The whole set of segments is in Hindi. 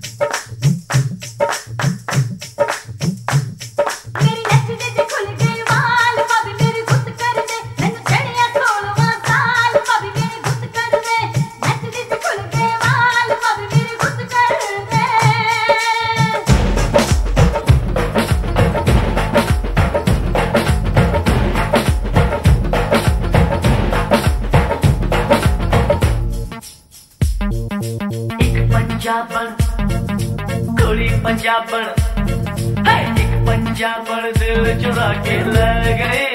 Thanks. पंजाबन पंजाबण एक पंजाबण दिल चुरा के लग गए।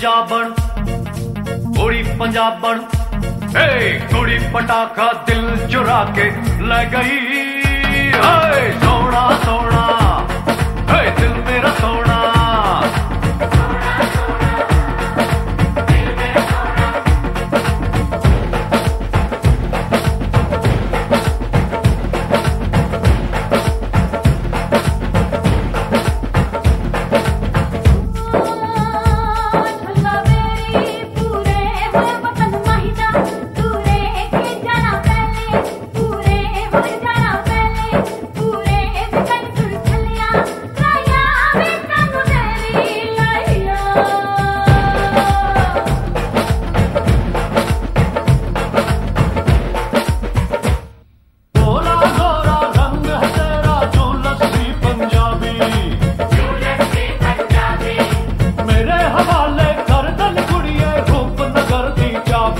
पंजाबन कुड़ी पंजाबन ए कुड़ी पटाखा दिल चुरा के ले गई। सोना सोना।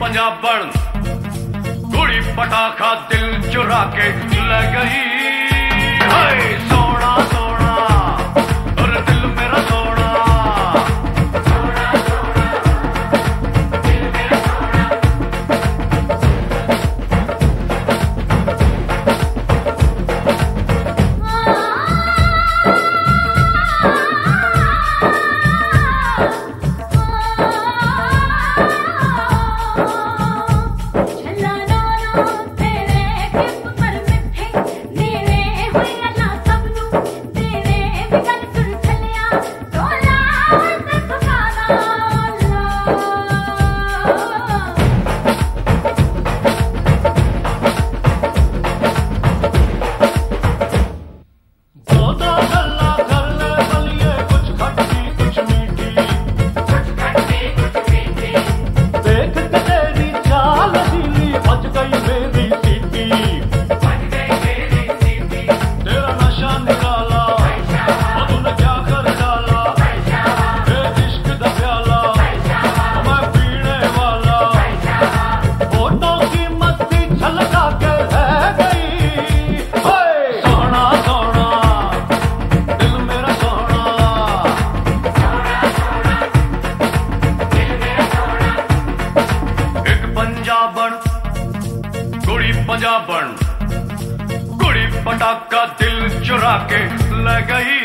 पंजाबन गुड़ी पटाखा दिल चुरा के लग गई। सोना सोना पंजाबन गुड़ी पटाखा दिल चुरा के ले गई